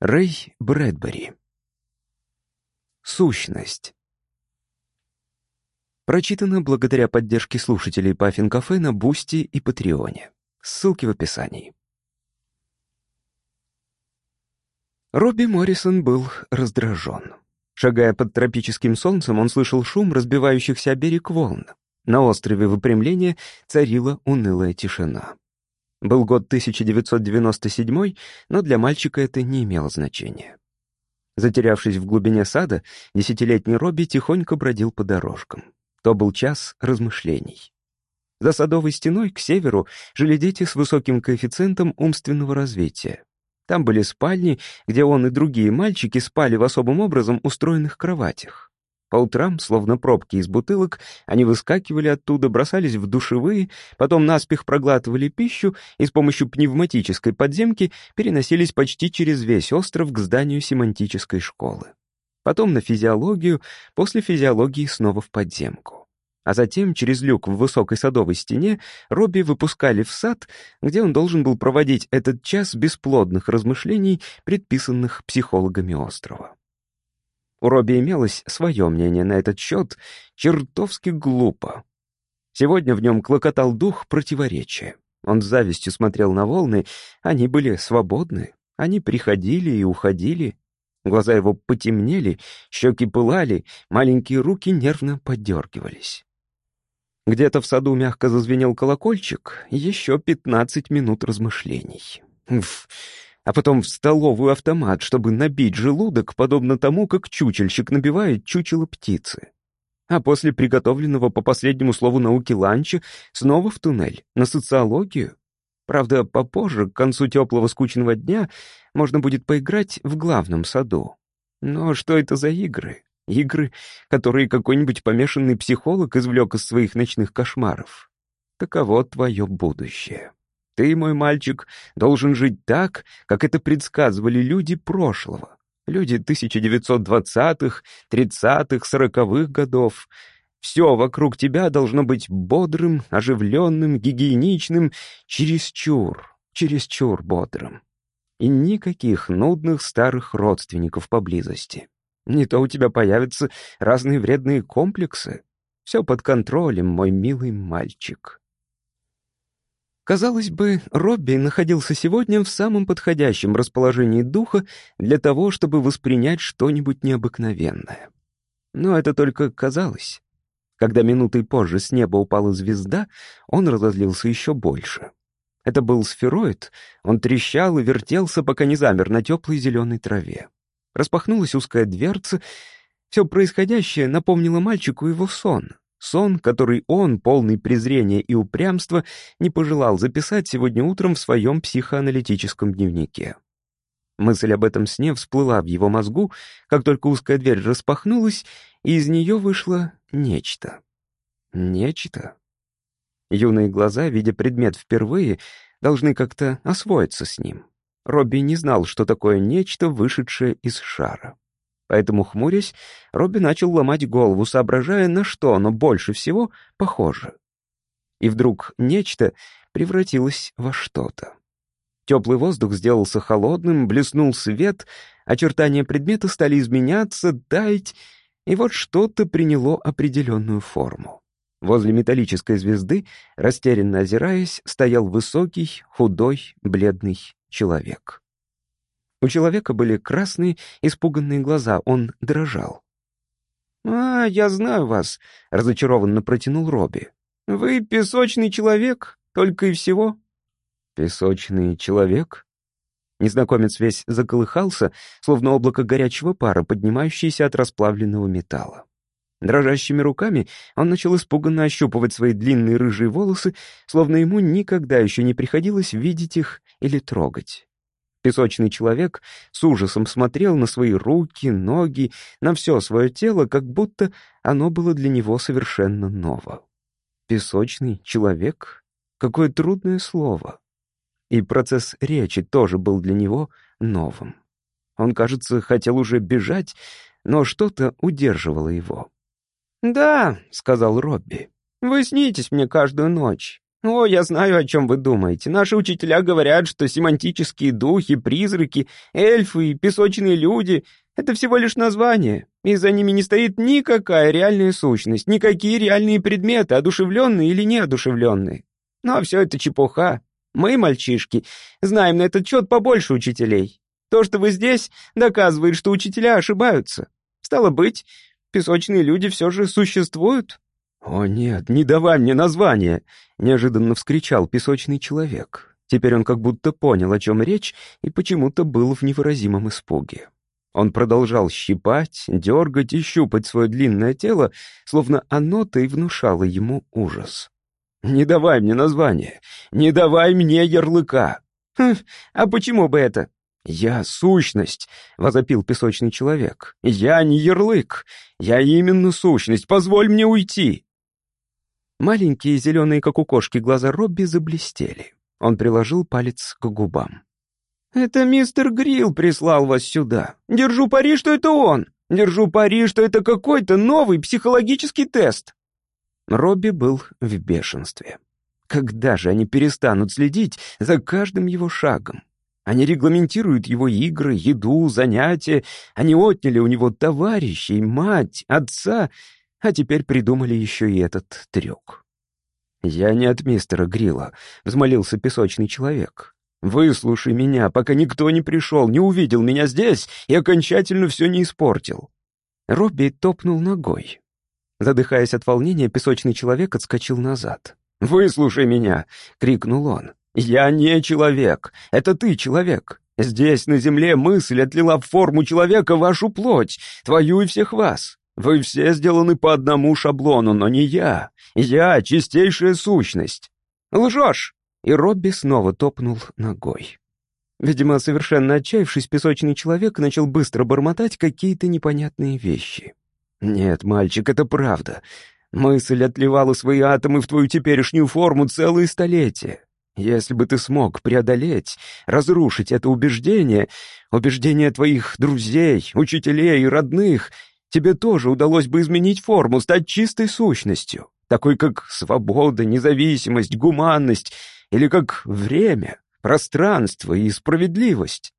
Рэй Брэдбери. Сущность. Прочитано благодаря поддержке слушателей Puffin Cafe на Boosty и Patreon е. Ссылки в описании. Робби Моррисон был раздражен. Шагая под тропическим солнцем, он слышал шум разбивающихся о берег волн. На острове выпрямления царила унылая тишина. Был год 1997, но для мальчика это не имело значения. Затерявшись в глубине сада, десятилетний Робби тихонько бродил по дорожкам. То был час размышлений. За садовой стеной к северу жили дети с высоким коэффициентом умственного развития. Там были спальни, где он и другие мальчики спали в особым образом устроенных кроватях. По утрам, словно пробки из бутылок, они выскакивали оттуда, бросались в душевые, потом наспех проглатывали пищу и с помощью пневматической подземки переносились почти через весь остров к зданию семантической школы. Потом на физиологию, после физиологии снова в подземку. А затем через люк в высокой садовой стене Робби выпускали в сад, где он должен был проводить этот час бесплодных размышлений, предписанных психологами острова. У Робби имелось свое мнение на этот счет, чертовски глупо. Сегодня в нем клокотал дух противоречия. Он с завистью смотрел на волны, они были свободны, они приходили и уходили. Глаза его потемнели, щеки пылали, маленькие руки нервно подергивались. Где-то в саду мягко зазвенел колокольчик, еще пятнадцать минут размышлений. Уф, а потом в столовую автомат, чтобы набить желудок, подобно тому, как чучельщик набивает чучело птицы. А после приготовленного по последнему слову науки ланча снова в туннель, на социологию. Правда, попозже, к концу теплого скучного дня, можно будет поиграть в главном саду. Но что это за игры? Игры, которые какой-нибудь помешанный психолог извлек из своих ночных кошмаров. Таково твое будущее. Ты, мой мальчик, должен жить так, как это предсказывали люди прошлого. Люди 1920-х, 30-х, 40-х годов. Все вокруг тебя должно быть бодрым, оживленным, гигиеничным, чересчур, чересчур бодрым. И никаких нудных старых родственников поблизости. Не то у тебя появятся разные вредные комплексы. Все под контролем, мой милый мальчик. Казалось бы, Робби находился сегодня в самом подходящем расположении духа для того, чтобы воспринять что-нибудь необыкновенное. Но это только казалось. Когда минутой позже с неба упала звезда, он разозлился еще больше. Это был сфероид, он трещал и вертелся, пока не замер на теплой зеленой траве. Распахнулась узкая дверца. Все происходящее напомнило мальчику его сон — Сон, который он, полный презрения и упрямства, не пожелал записать сегодня утром в своем психоаналитическом дневнике. Мысль об этом сне всплыла в его мозгу, как только узкая дверь распахнулась, и из нее вышло нечто. Нечто. Юные глаза, видя предмет впервые, должны как-то освоиться с ним. Робби не знал, что такое нечто, вышедшее из шара. Поэтому, хмурясь, Робби начал ломать голову, соображая, на что оно больше всего похоже. И вдруг нечто превратилось во что-то. Теплый воздух сделался холодным, блеснул свет, очертания предмета стали изменяться, таять, и вот что-то приняло определенную форму. Возле металлической звезды, растерянно озираясь, стоял высокий, худой, бледный человек. У человека были красные, испуганные глаза, он дрожал. «А, я знаю вас», — разочарованно протянул Робби. «Вы песочный человек, только и всего». «Песочный человек?» Незнакомец весь заколыхался, словно облако горячего пара, поднимающееся от расплавленного металла. Дрожащими руками он начал испуганно ощупывать свои длинные рыжие волосы, словно ему никогда еще не приходилось видеть их или трогать. Песочный человек с ужасом смотрел на свои руки, ноги, на все свое тело, как будто оно было для него совершенно ново. Песочный человек? Какое трудное слово. И процесс речи тоже был для него новым. Он, кажется, хотел уже бежать, но что-то удерживало его. «Да», — сказал Робби, — «вы снитесь мне каждую ночь. «О, я знаю, о чем вы думаете. Наши учителя говорят, что семантические духи, призраки, эльфы и песочные люди — это всего лишь названия, и за ними не стоит никакая реальная сущность, никакие реальные предметы, одушевленные или неодушевленные. Ну а все это чепуха. Мы, мальчишки, знаем на этот счет побольше учителей. То, что вы здесь, доказывает, что учителя ошибаются. Стало быть, песочные люди все же существуют». «О нет, не давай мне название!» — неожиданно вскричал песочный человек. Теперь он как будто понял, о чем речь, и почему-то был в невыразимом испуге. Он продолжал щипать, дергать и щупать свое длинное тело, словно оно-то и внушало ему ужас. «Не давай мне название! Не давай мне ярлыка!» «Хм, а почему бы это?» «Я сущность», — возопил песочный человек. «Я не ярлык. Я именно сущность. Позволь мне уйти». Маленькие, зеленые, как у кошки, глаза Робби заблестели. Он приложил палец к губам. «Это мистер Грилл прислал вас сюда. Держу пари, что это он. Держу пари, что это какой-то новый психологический тест». Робби был в бешенстве. Когда же они перестанут следить за каждым его шагом? Они регламентируют его игры, еду, занятия. Они отняли у него товарищей, мать, отца а теперь придумали еще и этот трюк. «Я не от мистера Грила», — взмолился песочный человек. «Выслушай меня, пока никто не пришел, не увидел меня здесь и окончательно все не испортил». Робби топнул ногой. Задыхаясь от волнения, песочный человек отскочил назад. «Выслушай меня!» — крикнул он. «Я не человек. Это ты человек. Здесь, на земле, мысль отлила в форму человека вашу плоть, твою и всех вас. Вы все сделаны по одному шаблону, но не я. Я — чистейшая сущность. Лжешь!» И Робби снова топнул ногой. Видимо, совершенно отчаявшись, песочный человек начал быстро бормотать какие-то непонятные вещи. «Нет, мальчик, это правда. Мысль отливала свои атомы в твою теперешнюю форму целые столетия. Если бы ты смог преодолеть, разрушить это убеждение, убеждение твоих друзей, учителей и родных, тебе тоже удалось бы изменить форму, стать чистой сущностью, такой как свобода, независимость, гуманность или как время, пространство и справедливость.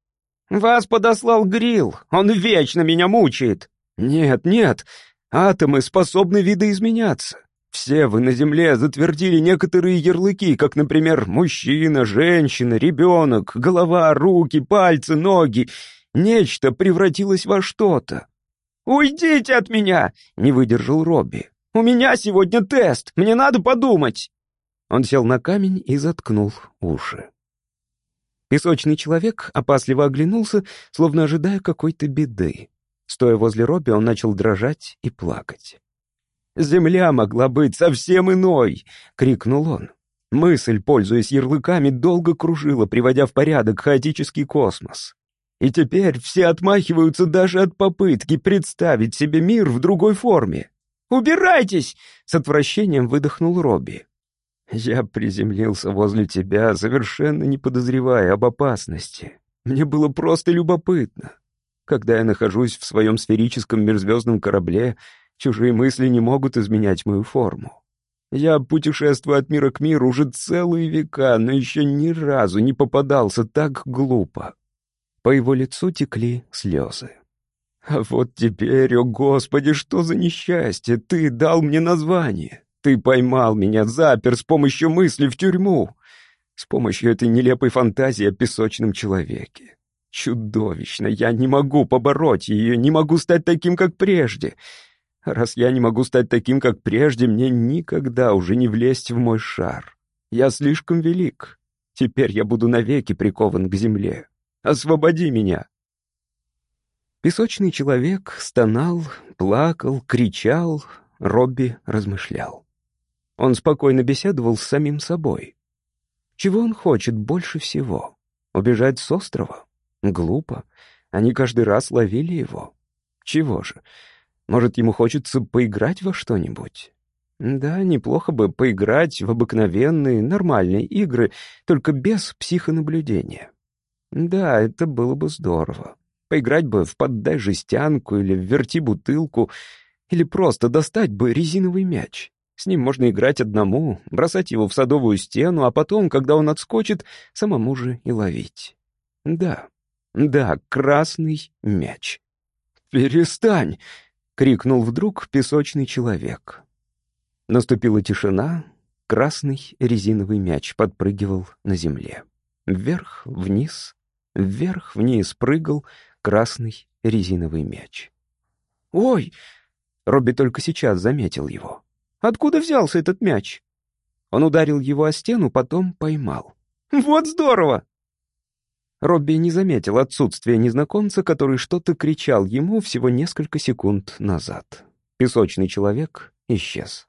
Вас подослал Грил, он вечно меня мучает. Нет, нет, атомы способны видоизменяться. Все вы на Земле затвердили некоторые ярлыки, как, например, мужчина, женщина, ребенок, голова, руки, пальцы, ноги. Нечто превратилось во что-то. «Уйдите от меня!» — не выдержал Робби. «У меня сегодня тест, мне надо подумать!» Он сел на камень и заткнул уши. Песочный человек опасливо оглянулся, словно ожидая какой-то беды. Стоя возле Робби, он начал дрожать и плакать. «Земля могла быть совсем иной!» — крикнул он. Мысль, пользуясь ярлыками, долго кружила, приводя в порядок хаотический космос. И теперь все отмахиваются даже от попытки представить себе мир в другой форме. «Убирайтесь!» — с отвращением выдохнул Робби. «Я приземлился возле тебя, совершенно не подозревая об опасности. Мне было просто любопытно. Когда я нахожусь в своем сферическом межзвездном корабле, чужие мысли не могут изменять мою форму. Я путешествую от мира к миру уже целые века, но еще ни разу не попадался так глупо. По его лицу текли слезы. «А вот теперь, о Господи, что за несчастье! Ты дал мне название! Ты поймал меня, запер с помощью мысли в тюрьму! С помощью этой нелепой фантазии о песочном человеке! Чудовищно! Я не могу побороть ее, не могу стать таким, как прежде!» Раз я не могу стать таким, как прежде, мне никогда уже не влезть в мой шар. Я слишком велик. Теперь я буду навеки прикован к земле. Освободи меня!» Песочный человек стонал, плакал, кричал, Робби размышлял. Он спокойно беседовал с самим собой. Чего он хочет больше всего? Убежать с острова? Глупо. Они каждый раз ловили его. Чего же? Может, ему хочется поиграть во что-нибудь? Да, неплохо бы поиграть в обыкновенные, нормальные игры, только без психонаблюдения. Да, это было бы здорово. Поиграть бы в «поддай жестянку» или в «верти бутылку», или просто достать бы резиновый мяч. С ним можно играть одному, бросать его в садовую стену, а потом, когда он отскочит, самому же и ловить. Да, да, красный мяч. «Перестань!» — крикнул вдруг песочный человек. Наступила тишина, красный резиновый мяч подпрыгивал на земле. Вверх, вниз, вверх, вниз прыгал красный резиновый мяч. «Ой!» — Робби только сейчас заметил его. «Откуда взялся этот мяч?» Он ударил его о стену, потом поймал. «Вот здорово!» Робби не заметил отсутствия незнакомца, который что-то кричал ему всего несколько секунд назад. Песочный человек исчез.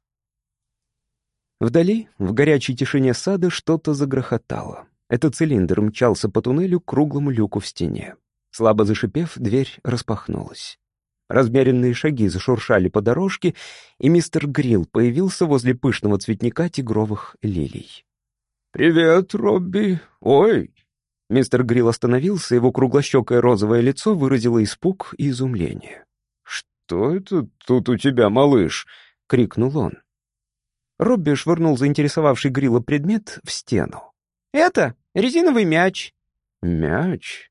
Вдали, в горячей тишине сада, что-то загрохотало. Этот цилиндр мчался по туннелю к круглому люку в стене. Слабо зашипев, дверь распахнулась. Размеренные шаги зашуршали по дорожке, и мистер Грилл появился возле пышного цветника тигровых лилий. «Привет, Робби! Ой!» Мистер Грилл остановился, его круглощекое розовое лицо выразило испуг и изумление. «Что это тут у тебя, малыш?» — крикнул он. Робби швырнул заинтересовавший Грилла предмет в стену. «Это резиновый мяч». «Мяч?»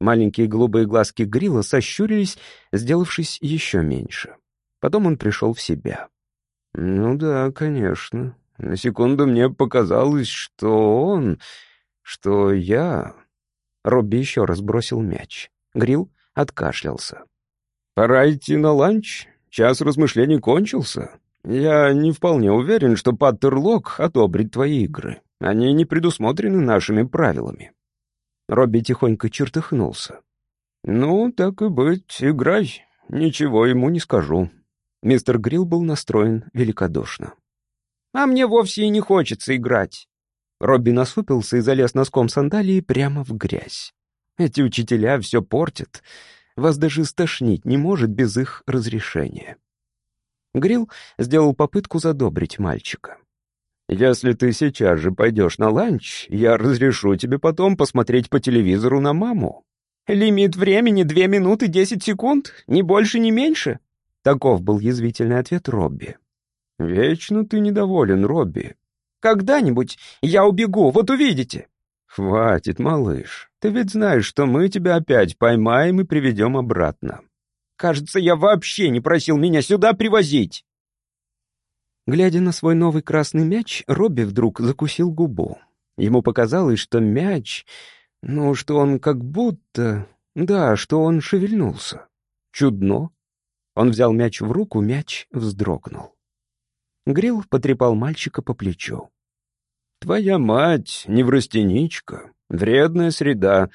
Маленькие голубые глазки Грила сощурились, сделавшись еще меньше. Потом он пришел в себя. «Ну да, конечно. На секунду мне показалось, что он... что я...» Робби еще раз бросил мяч. Грил откашлялся. «Пора идти на ланч. Час размышлений кончился. Я не вполне уверен, что Паттерлок одобрит твои игры. Они не предусмотрены нашими правилами». Робби тихонько чертыхнулся. «Ну, так и быть, играй. Ничего ему не скажу». Мистер Грилл был настроен великодушно. «А мне вовсе и не хочется играть». Робби насупился и залез носком сандалии прямо в грязь. «Эти учителя все портят. Вас даже стошнить не может без их разрешения». Грилл сделал попытку задобрить мальчика. Если ты сейчас же пойдешь на ланч, я разрешу тебе потом посмотреть по телевизору на маму. Лимит времени две минуты десять секунд, ни больше, ни меньше. Таков был язвительный ответ Робби. Вечно ты недоволен, Робби. Когда-нибудь я убегу, вот увидите. Хватит, малыш. Ты ведь знаешь, что мы тебя опять поймаем и приведем обратно. Кажется, я вообще не просил меня сюда привозить. Глядя на свой новый красный мяч, Робби вдруг закусил губу. Ему показалось, что мяч... Ну, что он как будто... Да, что он шевельнулся. Чудно. Он взял мяч в руку, мяч вздрогнул. Грилл потрепал мальчика по плечу. «Твоя мать неврастеничка, вредная среда.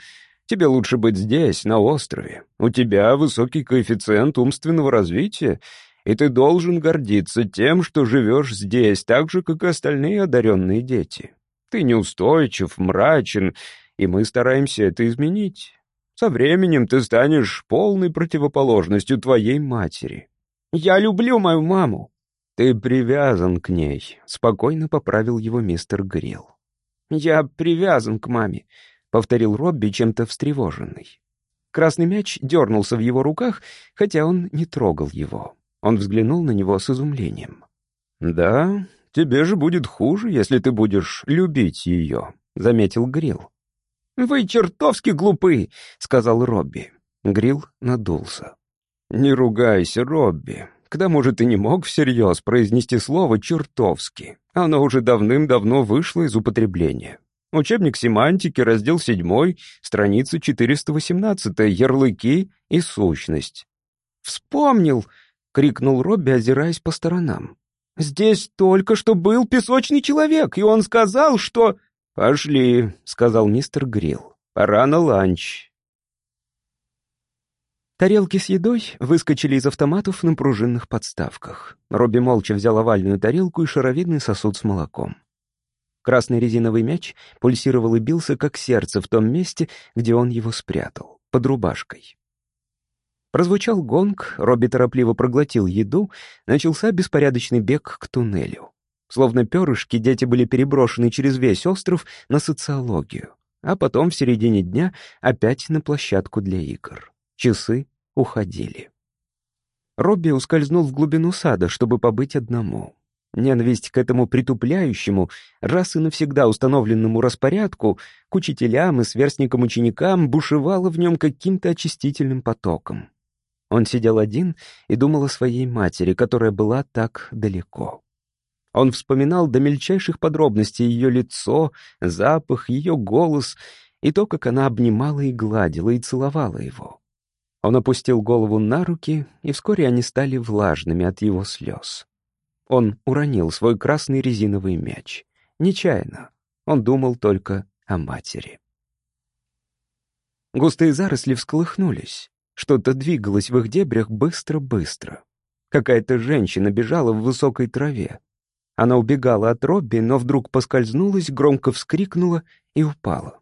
Тебе лучше быть здесь, на острове. У тебя высокий коэффициент умственного развития, и ты должен гордиться тем, что живешь здесь, так же, как и остальные одаренные дети. Ты неустойчив, мрачен, и мы стараемся это изменить. Со временем ты станешь полной противоположностью твоей матери. Я люблю мою маму. Ты привязан к ней, спокойно поправил его мистер Грилл. Я привязан к маме, повторил Робби, чем-то встревоженный. Красный мяч дернулся в его руках, хотя он не трогал его. Он взглянул на него с изумлением. «Да, тебе же будет хуже, если ты будешь любить ее», — заметил Грил. «Вы чертовски глупы», — сказал Робби. Грил надулся. «Не ругайся, Робби. К тому же ты не мог всерьез произнести слово «чертовски». Оно уже давным-давно вышло из употребления. Учебник семантики, раздел 7, страница 418, ярлыки и сущность. «Вспомнил!» — крикнул Робби, озираясь по сторонам. «Здесь только что был песочный человек, и он сказал, что...» «Пошли», — сказал мистер Грилл. «Пора на ланч». Тарелки с едой выскочили из автоматов на пружинных подставках. Робби молча взял овальную тарелку и шаровидный сосуд с молоком. Красный резиновый мяч пульсировал и бился, как сердце в том месте, где он его спрятал, под рубашкой. Прозвучал гонг, Робби торопливо проглотил еду, начался беспорядочный бег к туннелю. Словно перышки, дети были переброшены через весь остров на социологию, а потом в середине дня опять на площадку для игр. Часы уходили. Робби ускользнул в глубину сада, чтобы побыть одному. Ненависть к этому притупляющему, раз и навсегда установленному распорядку, к учителям и сверстникам-ученикам бушевала в нем каким-то очистительным потоком. Он сидел один и думал о своей матери, которая была так далеко. Он вспоминал до мельчайших подробностей ее лицо, запах, ее голос и то, как она обнимала и гладила и целовала его. Он опустил голову на руки, и вскоре они стали влажными от его слез. Он уронил свой красный резиновый мяч. Нечаянно. Он думал только о матери. Густые заросли всколыхнулись. Что-то двигалось в их дебрях быстро-быстро. Какая-то женщина бежала в высокой траве. Она убегала от Робби, но вдруг поскользнулась, громко вскрикнула и упала.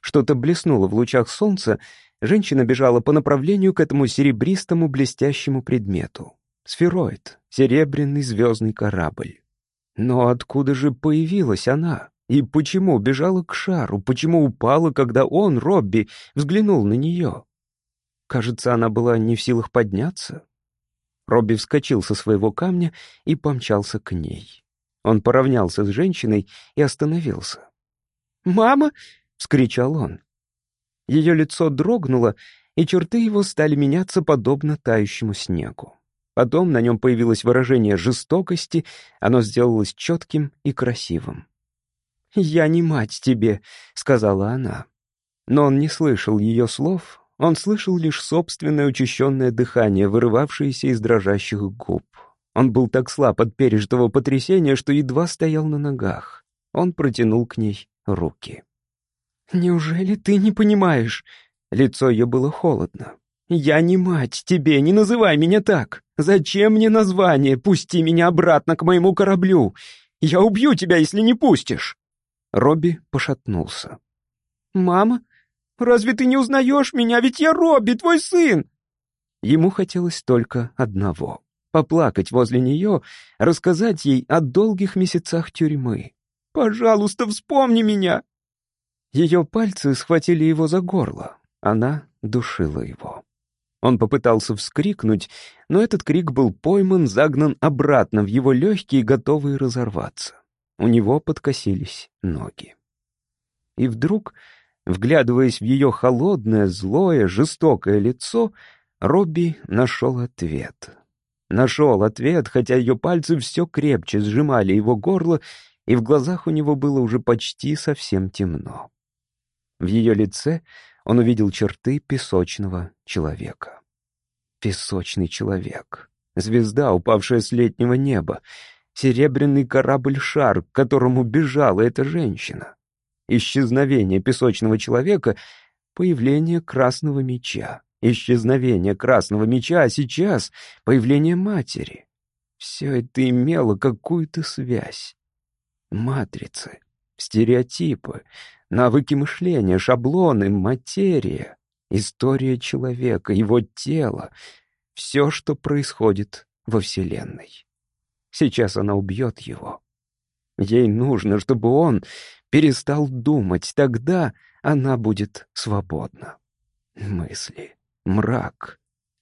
Что-то блеснуло в лучах солнца, женщина бежала по направлению к этому серебристому блестящему предмету. Сфероид, серебряный звездный корабль. Но откуда же появилась она? И почему бежала к шару? Почему упала, когда он, Робби, взглянул на нее? Кажется, она была не в силах подняться. Робби вскочил со своего камня и помчался к ней. Он поравнялся с женщиной и остановился. «Мама!» — вскричал он. Ее лицо дрогнуло, и черты его стали меняться подобно тающему снегу. Потом на нем появилось выражение жестокости, оно сделалось четким и красивым. «Я не мать тебе», — сказала она. Но он не слышал ее слов, он слышал лишь собственное учащенное дыхание, вырывавшееся из дрожащих губ. Он был так слаб от пережитого потрясения, что едва стоял на ногах. Он протянул к ней руки. «Неужели ты не понимаешь?» Лицо ее было холодно. «Я не мать тебе, не называй меня так! Зачем мне название? Пусти меня обратно к моему кораблю! Я убью тебя, если не пустишь!» Робби пошатнулся. «Мама, разве ты не узнаешь меня? Ведь я Робби, твой сын!» Ему хотелось только одного — поплакать возле нее, рассказать ей о долгих месяцах тюрьмы. «Пожалуйста, вспомни меня!» Ее пальцы схватили его за горло. Она душила его. Он попытался вскрикнуть, но этот крик был пойман, загнан обратно в его легкие, готовые разорваться. У него подкосились ноги. И вдруг, вглядываясь в ее холодное, злое, жестокое лицо, Робби нашел ответ. Нашел ответ, хотя ее пальцы все крепче сжимали его горло, и в глазах у него было уже почти совсем темно. В ее лице он увидел черты песочного человека. Песочный человек. Звезда, упавшая с летнего неба. Серебряный корабль-шар, к которому бежала эта женщина. Исчезновение песочного человека — появление красного меча. Исчезновение красного меча, а сейчас — появление матери. Все это имело какую-то связь. Матрицы, стереотипы, навыки мышления, шаблоны, материя, история человека, его тело, все, что происходит во Вселенной. Сейчас она убьет его. Ей нужно, чтобы он перестал думать, тогда она будет свободна. Мысли, мрак.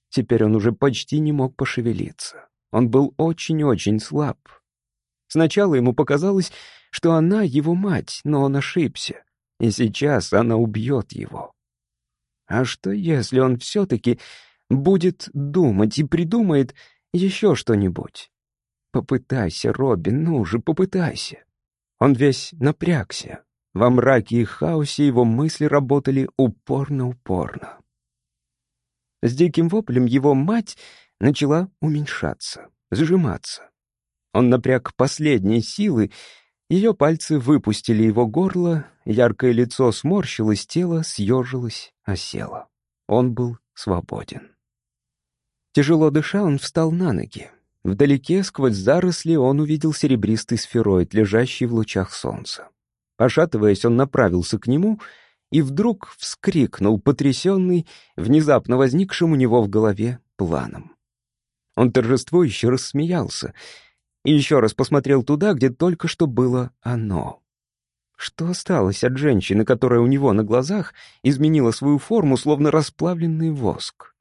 Теперь он уже почти не мог пошевелиться. Он был очень-очень слаб. Сначала ему показалось, что она его мать, но он ошибся и сейчас она убьет его. А что, если он все-таки будет думать и придумает еще что-нибудь? Попытайся, Робин, ну же, попытайся. Он весь напрягся. Во мраке и хаосе его мысли работали упорно-упорно. С диким воплем его мать начала уменьшаться, сжиматься. Он напряг последние силы ее пальцы выпустили его горло, яркое лицо сморщилось, тело съежилось, осело. Он был свободен. Тяжело дыша, он встал на ноги. Вдалеке, сквозь заросли, он увидел серебристый сфероид, лежащий в лучах солнца. Пошатываясь, он направился к нему и вдруг вскрикнул, потрясенный, внезапно возникшим у него в голове планом. Он торжествующе рассмеялся — и еще раз посмотрел туда, где только что было оно. Что осталось от женщины, которая у него на глазах изменила свою форму, словно расплавленный воск?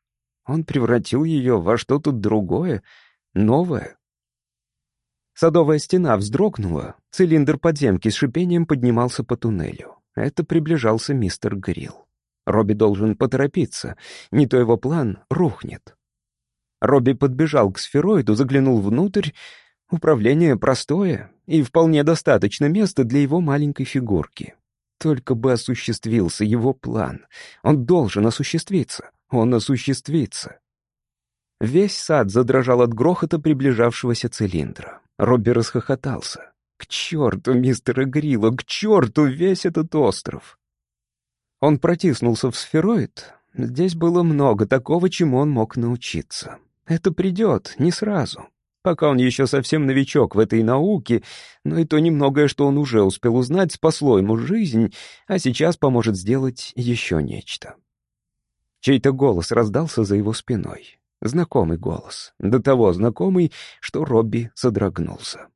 Он превратил ее во что-то другое, новое. Садовая стена вздрогнула, цилиндр подземки с шипением поднимался по туннелю. Это приближался мистер Грилл. Робби должен поторопиться, не то его план рухнет. Робби подбежал к сфероиду, заглянул внутрь. Управление простое и вполне достаточно места для его маленькой фигурки. Только бы осуществился его план. Он должен осуществиться. Он осуществится. Весь сад задрожал от грохота приближавшегося цилиндра. Робби расхохотался. «К черту, мистера Грилла, к черту весь этот остров!» Он протиснулся в сфероид. Здесь было много такого, чему он мог научиться. Это придет, не сразу. Пока он еще совсем новичок в этой науке, но и то немногое, что он уже успел узнать, спасло ему жизнь, а сейчас поможет сделать еще нечто. Чей-то голос раздался за его спиной. Знакомый голос. До того знакомый, что Робби содрогнулся.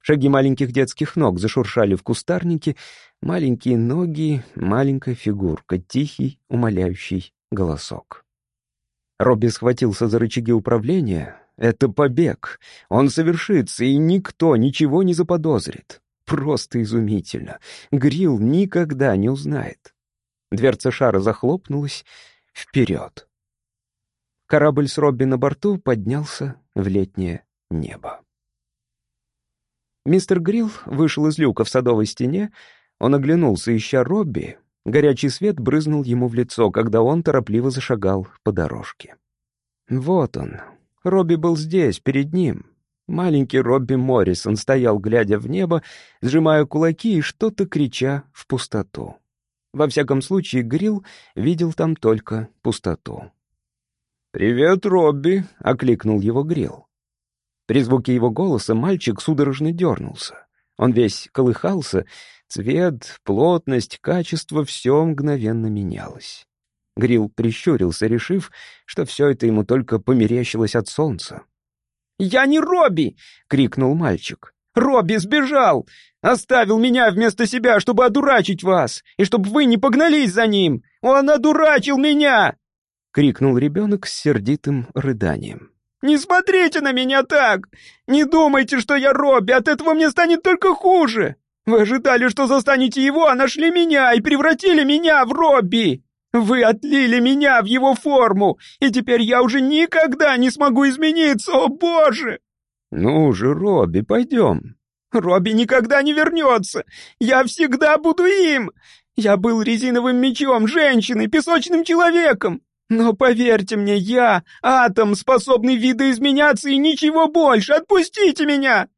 Шаги маленьких детских ног зашуршали в кустарнике, маленькие ноги, маленькая фигурка, тихий, умоляющий голосок. Робби схватился за рычаги управления. Это побег. Он совершится, и никто ничего не заподозрит. Просто изумительно. Грил никогда не узнает. Дверца шара захлопнулась. Вперед. Корабль с Робби на борту поднялся в летнее небо. Мистер Грилл вышел из люка в садовой стене. Он оглянулся, ища Робби. Горячий свет брызнул ему в лицо, когда он торопливо зашагал по дорожке. Вот он. Робби был здесь, перед ним. Маленький Робби Моррисон стоял, глядя в небо, сжимая кулаки и что-то крича в пустоту. Во всяком случае, Грилл видел там только пустоту. «Привет, Робби!» — окликнул его Грилл. При звуке его голоса мальчик судорожно дернулся. Он весь колыхался, цвет, плотность, качество — все мгновенно менялось. Грилл прищурился, решив, что все это ему только померещилось от солнца. «Я не Робби!» — крикнул мальчик. «Робби сбежал! Оставил меня вместо себя, чтобы одурачить вас, и чтобы вы не погнались за ним! Он одурачил меня!» — крикнул ребенок с сердитым рыданием. «Не смотрите на меня так! Не думайте, что я Робби, от этого мне станет только хуже! Вы ожидали, что застанете его, а нашли меня и превратили меня в Робби! Вы отлили меня в его форму, и теперь я уже никогда не смогу измениться, о боже!» «Ну же, Робби, пойдем!» «Робби никогда не вернется! Я всегда буду им! Я был резиновым мечом, женщиной, песочным человеком! Но поверьте мне, я — атом, способный видоизменяться и ничего больше! Отпустите меня!»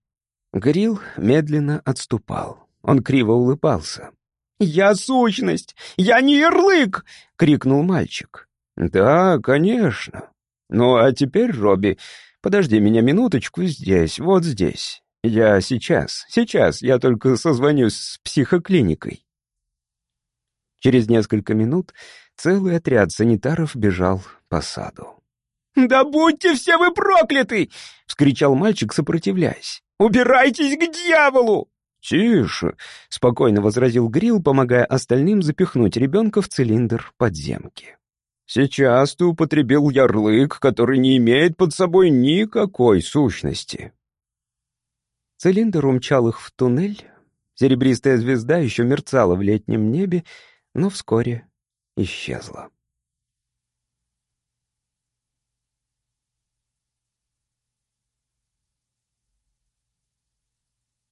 Грил медленно отступал. Он криво улыбался. «Я сущность! Я не ярлык!» — крикнул мальчик. «Да, конечно. Ну, а теперь, Робби, подожди меня минуточку здесь, вот здесь. Я сейчас, сейчас, я только созвонюсь с психоклиникой». Через несколько минут целый отряд санитаров бежал по саду. «Да будьте все вы прокляты!» — вскричал мальчик, сопротивляясь. «Убирайтесь к дьяволу!» «Тише!» — спокойно возразил Грил, помогая остальным запихнуть ребенка в цилиндр подземки. «Сейчас ты употребил ярлык, который не имеет под собой никакой сущности». Цилиндр умчал их в туннель. Серебристая звезда еще мерцала в летнем небе, но вскоре исчезла.